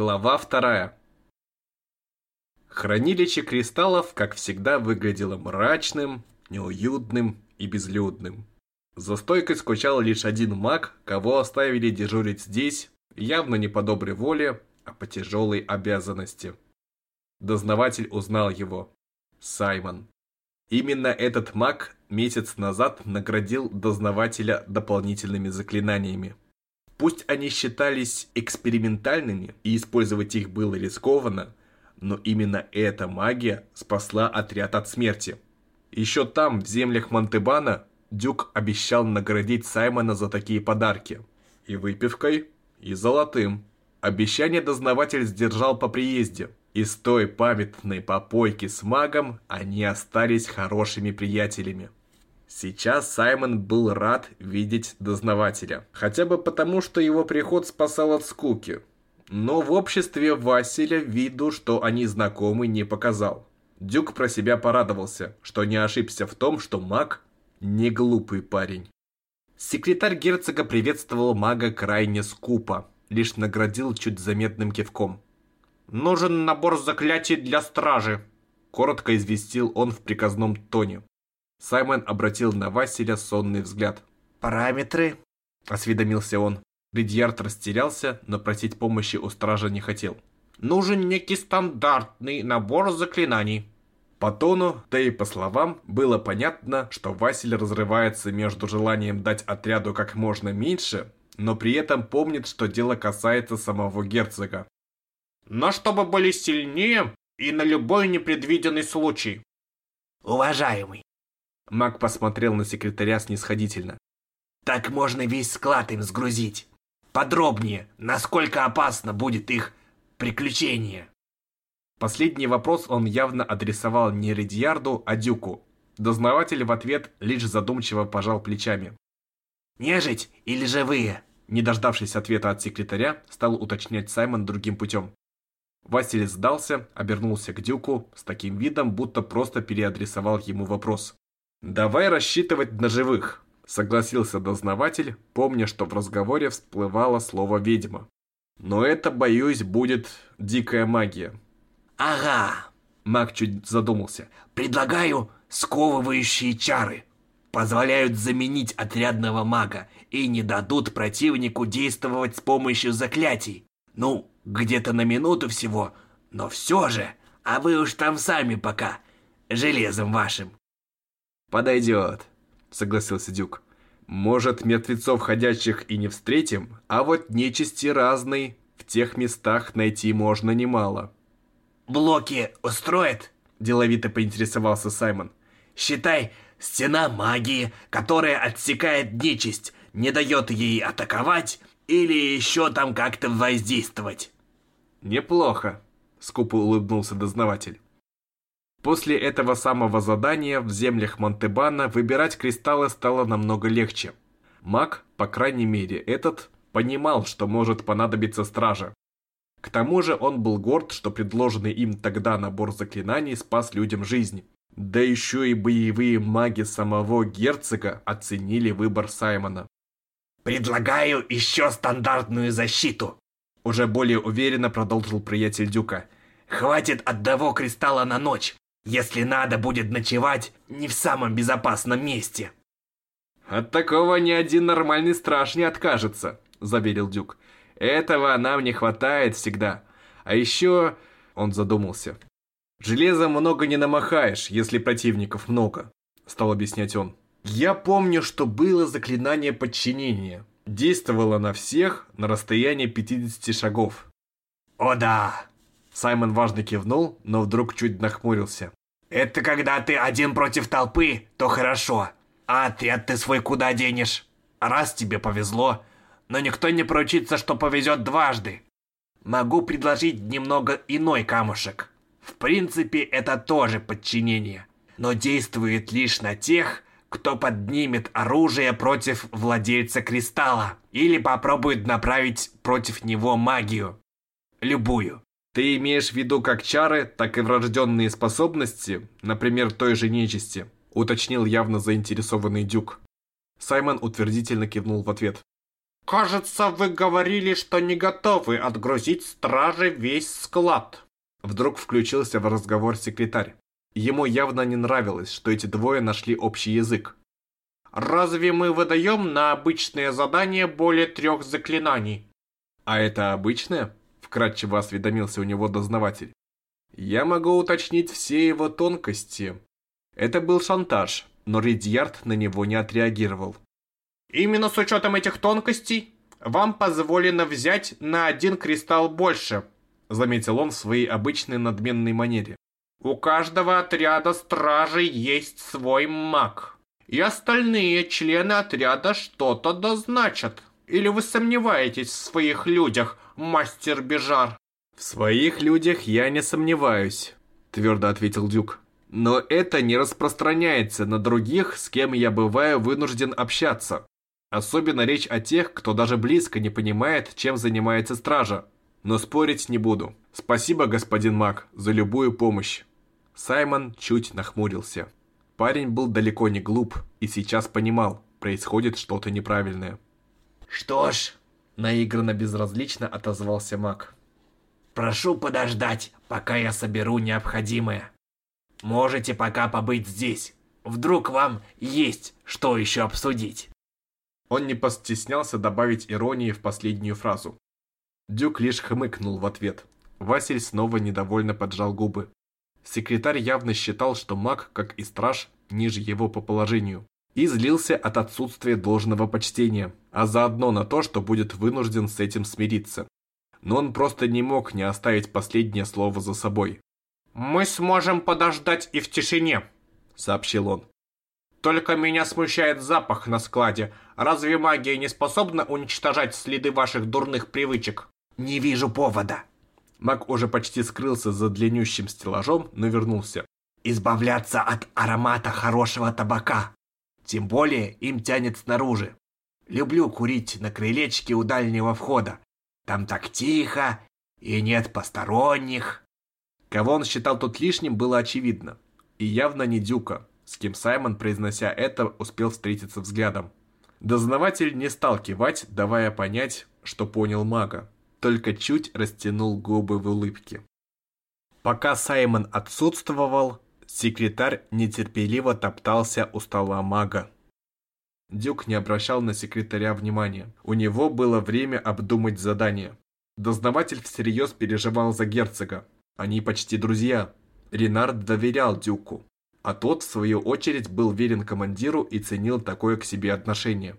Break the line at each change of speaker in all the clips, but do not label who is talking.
Глава вторая. Хранилище кристаллов, как всегда, выглядело мрачным, неуютным и безлюдным. За стойкой скучал лишь один маг, кого оставили дежурить здесь, явно не по доброй воле, а по тяжелой обязанности. Дознаватель узнал его. Саймон. Именно этот маг месяц назад наградил дознавателя дополнительными заклинаниями. Пусть они считались экспериментальными и использовать их было рискованно, но именно эта магия спасла отряд от смерти. Еще там, в землях Монтебана, Дюк обещал наградить Саймона за такие подарки. И выпивкой, и золотым. Обещание дознаватель сдержал по приезде. И с той памятной попойки с магом они остались хорошими приятелями. Сейчас Саймон был рад видеть дознавателя. Хотя бы потому, что его приход спасал от скуки. Но в обществе Василя виду, что они знакомы, не показал. Дюк про себя порадовался, что не ошибся в том, что маг не глупый парень. Секретарь герцога приветствовал мага крайне скупо, лишь наградил чуть заметным кивком. «Нужен набор заклятий для стражи», – коротко известил он в приказном тоне. Саймон обратил на Василя сонный взгляд.
«Параметры?»
– осведомился он. Ридьярд растерялся, но просить помощи у стража не хотел.
«Нужен некий стандартный набор заклинаний»,
по тону, да и по словам, было понятно, что Василь разрывается между желанием дать отряду как можно меньше, но при этом помнит, что дело касается самого герцога.
«Но чтобы были сильнее и на любой непредвиденный случай».
«Уважаемый!»
Маг посмотрел на секретаря снисходительно.
«Так можно весь склад им сгрузить. Подробнее, насколько опасно будет их приключение».
Последний вопрос он явно адресовал не Редьярду, а Дюку. Дознаватель в ответ лишь задумчиво пожал плечами.
«Нежить или живые?»
Не дождавшись ответа от секретаря, стал уточнять Саймон другим путем. Василий сдался, обернулся к Дюку с таким видом, будто просто переадресовал ему вопрос. «Давай рассчитывать на живых», — согласился дознаватель, помня, что в разговоре всплывало слово «ведьма». «Но это, боюсь, будет дикая магия.
«Ага!»
Маг чуть задумался.
«Предлагаю сковывающие чары. Позволяют заменить отрядного мага и не дадут противнику действовать с помощью заклятий. Ну, где-то на минуту всего, но все же. А вы уж там сами пока, железом вашим».
«Подойдет», — согласился Дюк. «Может, мертвецов ходячих и не встретим, а вот нечисти разной в тех местах найти можно немало»
блоки устроит?» – деловито поинтересовался Саймон. «Считай, стена магии, которая отсекает нечисть, не дает ей атаковать или еще там как-то воздействовать».
«Неплохо», – скупо улыбнулся дознаватель. После этого самого задания в землях Монтебана выбирать кристаллы стало намного легче. Маг, по крайней мере этот, понимал, что может понадобиться стража, к тому же он был горд, что предложенный им тогда набор заклинаний спас людям жизнь. Да еще и боевые маги самого герцога оценили выбор Саймона.
«Предлагаю еще стандартную защиту», – уже более уверенно продолжил приятель Дюка. «Хватит одного кристалла на ночь, если надо будет ночевать не в самом безопасном месте».
«От такого ни один нормальный страж не откажется», – заверил Дюк. Этого нам не хватает всегда. А еще...» Он задумался. «Железа много не намахаешь, если противников много», стал объяснять он. «Я помню, что было заклинание подчинения. Действовало на всех на расстоянии 50 шагов».
«О да!»
Саймон важно кивнул, но вдруг чуть нахмурился.
«Это когда ты один против толпы, то хорошо. А отряд ты свой куда денешь? Раз тебе повезло, но никто не поручится, что повезет дважды. Могу предложить немного иной камушек. В принципе, это тоже подчинение, но действует лишь на тех, кто поднимет оружие против владельца кристалла или попробует направить против него магию. Любую.
Ты имеешь в виду как чары, так и врожденные способности, например, той же нечисти, уточнил явно заинтересованный Дюк. Саймон утвердительно кивнул в ответ.
Кажется, вы говорили, что не готовы отгрузить страже весь склад.
Вдруг включился в разговор секретарь. Ему явно не нравилось, что эти двое нашли общий язык.
Разве мы выдаем на обычные задания более трех заклинаний?
А это обычное? Вкратчиво осведомился у него дознаватель. Я могу уточнить все его тонкости. Это был шантаж, но Ридьярд на него не отреагировал.
Именно с учетом этих тонкостей вам позволено взять на один кристалл больше, заметил он в своей обычной надменной манере. У каждого отряда стражей есть свой маг. И остальные члены отряда что-то дозначат. Или вы сомневаетесь в своих людях, мастер Бежар?
В своих людях я не сомневаюсь, твердо ответил Дюк. Но это не распространяется на других, с кем я бываю вынужден общаться. Особенно речь о тех, кто даже близко не понимает, чем занимается стража. Но спорить не буду. Спасибо, господин Мак, за любую помощь. Саймон чуть нахмурился. Парень был далеко не глуп и сейчас понимал, происходит что-то неправильное.
«Что ж», — наигранно безразлично отозвался Мак. «Прошу подождать, пока я соберу необходимое. Можете пока побыть здесь. Вдруг вам есть что еще обсудить».
Он не постеснялся добавить иронии в последнюю фразу. Дюк лишь хмыкнул в ответ. Василь снова недовольно поджал губы. Секретарь явно считал, что маг, как и страж, ниже его по положению. И злился от отсутствия должного почтения, а заодно на то, что будет вынужден с этим смириться. Но он просто не мог не оставить последнее слово за собой.
«Мы сможем подождать и в тишине», — сообщил он. «Только меня смущает запах на складе. Разве магия не способна уничтожать следы ваших дурных привычек?»
«Не вижу повода»,
Маг уже почти скрылся за длиннющим стеллажом, но вернулся.
«Избавляться от аромата хорошего табака. Тем более им тянет снаружи. Люблю курить на крылечке у дальнего входа. Там так тихо и нет посторонних».
Кого он считал тут лишним, было очевидно. И явно не Дюка, с кем Саймон, произнося это, успел встретиться взглядом. Дознаватель не стал кивать, давая понять, что понял мага только чуть растянул губы в улыбке. Пока Саймон отсутствовал, секретарь нетерпеливо топтался у стола мага. Дюк не обращал на секретаря внимания. У него было время обдумать задание. Дознаватель всерьез переживал за герцога. Они почти друзья. Ренард доверял Дюку, а тот, в свою очередь, был верен командиру и ценил такое к себе отношение.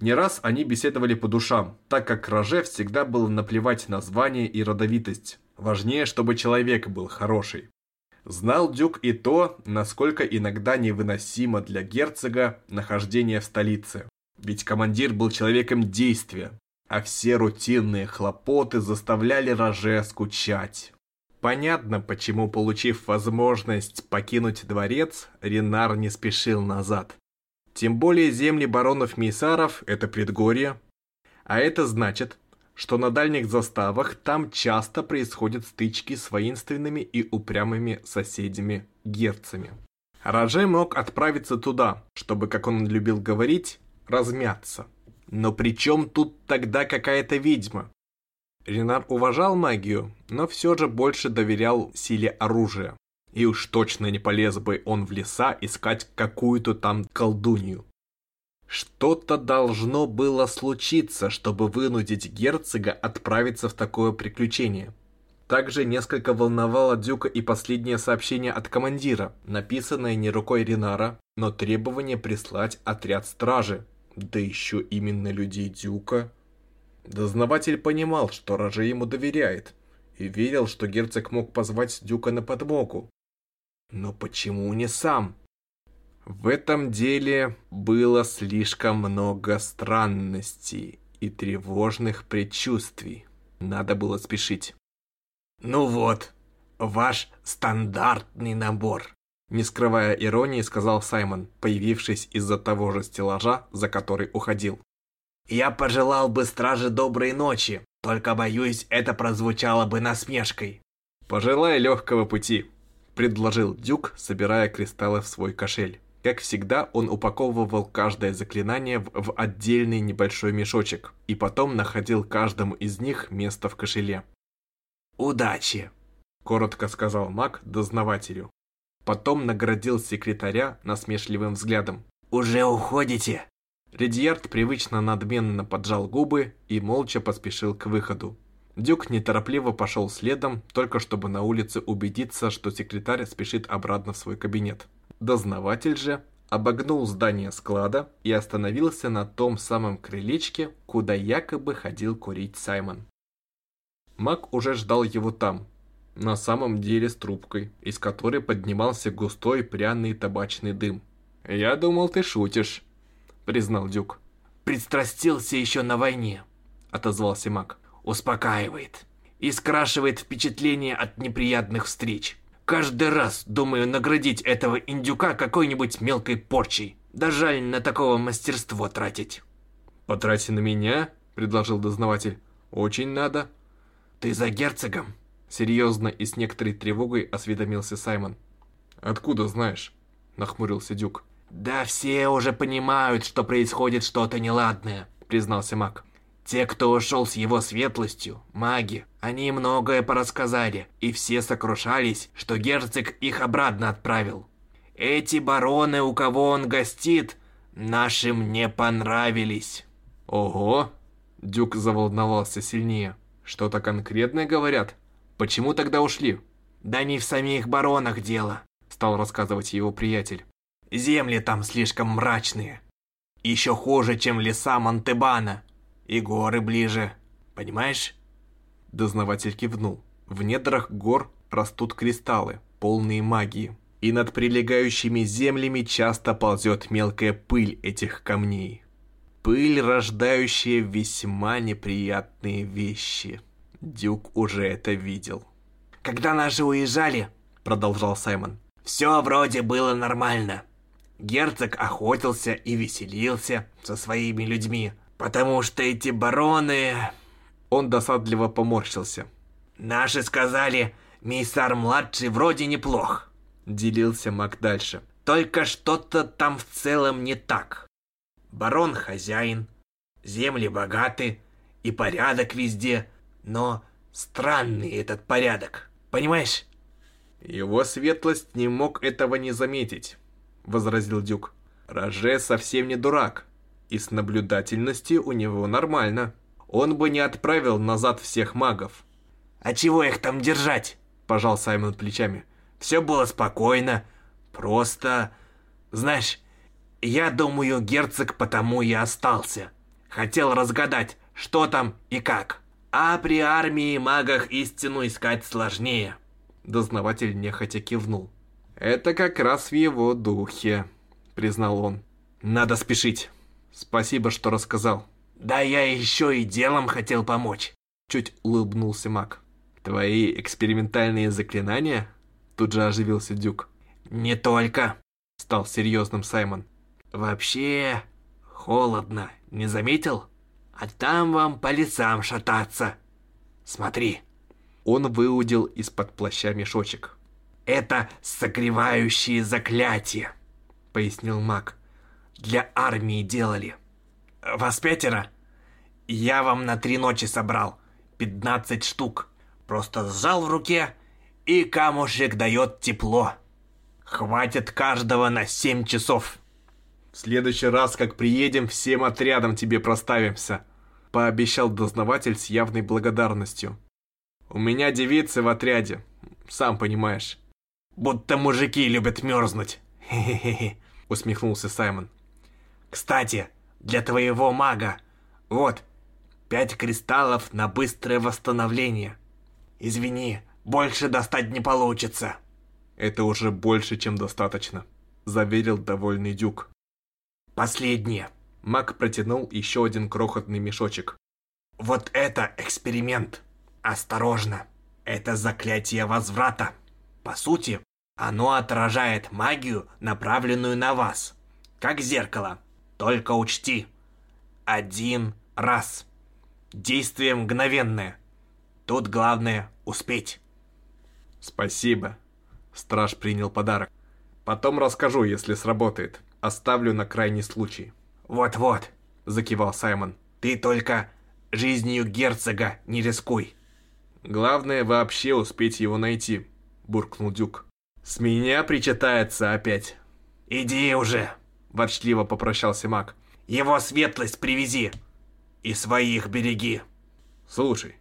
Не раз они беседовали по душам, так как Роже всегда было наплевать на звание и родовитость. Важнее, чтобы человек был хороший. Знал Дюк и то, насколько иногда невыносимо для герцога нахождение в столице. Ведь командир был человеком действия, а все рутинные хлопоты заставляли Роже скучать. Понятно, почему, получив возможность покинуть дворец, Ренар не спешил назад. Тем более земли баронов-мейсаров – это предгорье. А это значит, что на дальних заставах там часто происходят стычки с воинственными и упрямыми соседями-герцами. Роже мог отправиться туда, чтобы, как он любил говорить, размяться. Но при чем тут тогда какая-то ведьма? Ренар уважал магию, но все же больше доверял силе оружия. И уж точно не полез бы он в леса искать какую-то там колдунью. Что-то должно было случиться, чтобы вынудить герцога отправиться в такое приключение. Также несколько волновало Дюка и последнее сообщение от командира, написанное не рукой Ринара, но требование прислать отряд стражи, да еще именно людей Дюка. Дознаватель понимал, что Роже ему доверяет, и верил, что герцог мог позвать Дюка на подмогу, но почему не сам? В этом деле было слишком много странностей и тревожных предчувствий. Надо было спешить.
«Ну вот, ваш стандартный набор»,
не скрывая иронии, сказал Саймон, появившись из-за того же стеллажа, за который уходил.
«Я пожелал бы страже доброй ночи, только боюсь, это прозвучало бы насмешкой».
«Пожелай легкого пути», предложил Дюк, собирая кристаллы в свой кошель. Как всегда, он упаковывал каждое заклинание в, в отдельный небольшой мешочек и потом находил каждому из них место в кошеле.
«Удачи!»
– коротко сказал маг дознавателю. Потом наградил секретаря насмешливым взглядом.
«Уже уходите?»
Редьярд привычно надменно поджал губы и молча поспешил к выходу. Дюк неторопливо пошел следом, только чтобы на улице убедиться, что секретарь спешит обратно в свой кабинет. Дознаватель же обогнул здание склада и остановился на том самом крылечке, куда якобы ходил курить Саймон. Мак уже ждал его там, на самом деле с трубкой, из которой поднимался густой пряный табачный дым. «Я думал, ты шутишь», — признал Дюк.
«Предстрастился еще на войне», — отозвался Мак. «Успокаивает и скрашивает впечатление от неприятных встреч. Каждый раз думаю наградить этого индюка какой-нибудь мелкой порчей. Да жаль на такого мастерство тратить».
«Потрати на меня», — предложил дознаватель. «Очень надо».
«Ты за герцогом?»
Серьезно и с некоторой тревогой осведомился Саймон. «Откуда знаешь?» – нахмурился Дюк.
«Да все уже понимают, что происходит что-то неладное», – признался маг. «Те, кто ушел с его светлостью, маги, они многое порассказали, и все сокрушались, что герцог их обратно отправил. Эти бароны, у кого он гостит, нашим не понравились».
«Ого!» – Дюк заволновался сильнее. «Что-то конкретное говорят?» Почему тогда ушли?
Да не в самих баронах дело, стал рассказывать его приятель. Земли там слишком мрачные. Еще хуже, чем леса Монтебана. И горы ближе. Понимаешь?
Дознаватель кивнул. В недрах гор растут кристаллы, полные магии. И над прилегающими землями часто ползет мелкая пыль этих камней. Пыль, рождающая весьма неприятные вещи. Дюк уже это видел.
«Когда наши уезжали», — продолжал Саймон, — «все вроде было нормально. Герцог охотился и веселился со своими людьми, потому что эти бароны...»
Он досадливо поморщился.
«Наши сказали, Мейсар-младший вроде неплох», — делился Мак дальше. «Только что-то там в целом не так. Барон хозяин, земли богаты и порядок везде, но странный этот порядок, понимаешь?
Его светлость не мог этого не заметить, возразил Дюк. Роже совсем не дурак, и с наблюдательностью у него нормально. Он бы не отправил назад всех магов.
А чего их там держать? Пожал Саймон плечами. Все было спокойно, просто... Знаешь, я думаю, герцог потому и остался. Хотел разгадать, что там и как. А при армии и магах истину искать сложнее.
Дознаватель нехотя кивнул. Это как раз в его духе, признал он. Надо спешить. Спасибо, что рассказал.
Да я еще и делом хотел помочь.
Чуть улыбнулся маг. Твои экспериментальные заклинания? Тут же оживился Дюк.
Не только, стал серьезным Саймон. Вообще холодно, не заметил? а там вам по лесам шататься. Смотри.
Он выудил из-под плаща мешочек.
Это согревающие заклятия, пояснил маг. Для армии делали. Вас пятеро? Я вам на три ночи собрал. Пятнадцать штук. Просто сжал в руке, и камушек дает тепло. Хватит каждого на семь часов.
В следующий раз, как приедем, всем отрядом тебе проставимся», — пообещал дознаватель с явной благодарностью. «У меня девицы в отряде, сам понимаешь».
«Будто мужики любят мерзнуть», хе — усмехнулся Саймон. «Кстати, для твоего мага, вот, пять кристаллов на быстрое восстановление. Извини, больше достать не получится».
«Это уже больше, чем достаточно», — заверил довольный Дюк.
Последнее.
Мак протянул еще один крохотный мешочек.
Вот это эксперимент. Осторожно. Это заклятие возврата. По сути, оно отражает магию, направленную на вас. Как зеркало. Только учти. Один раз. Действие мгновенное. Тут главное успеть.
Спасибо. Страж принял подарок. Потом расскажу, если сработает. Оставлю на крайний случай.
Вот-вот, закивал Саймон. Ты только жизнью герцога не рискуй.
Главное вообще успеть его найти, буркнул Дюк. С меня причитается опять.
Иди уже, ворчливо попрощался маг. Его светлость привези и своих береги.
Слушай,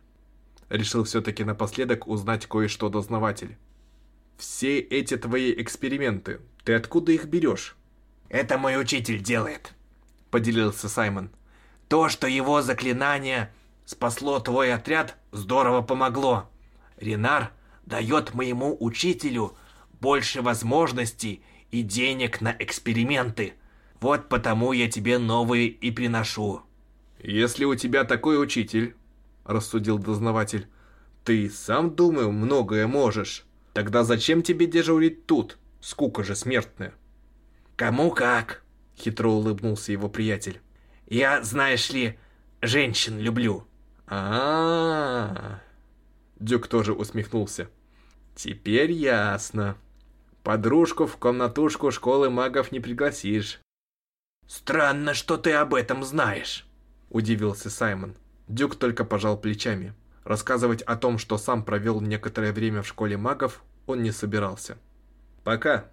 решил все-таки напоследок узнать кое-что дознаватель. Все эти твои эксперименты, ты откуда их берешь?
Это мой учитель делает, поделился Саймон. То, что его заклинание спасло твой отряд, здорово помогло. Ренар дает моему учителю больше возможностей и денег на эксперименты. Вот потому я тебе новые и приношу.
Если у тебя такой учитель, рассудил дознаватель, ты сам, думаю, многое можешь. Тогда зачем тебе дежурить тут? Скука же смертная.
Кому как, хитро улыбнулся его приятель. Я, знаешь ли, женщин люблю.
А, -а, -а. Дюк тоже усмехнулся. Теперь ясно. Подружку в комнатушку школы магов не пригласишь.
Странно, что ты об этом знаешь,
удивился Саймон. Дюк только пожал плечами. Рассказывать о том, что сам провел некоторое время в школе магов, он не собирался. «Пока!»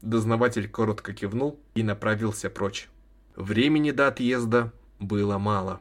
Дознаватель коротко кивнул и направился прочь. Времени до отъезда было мало.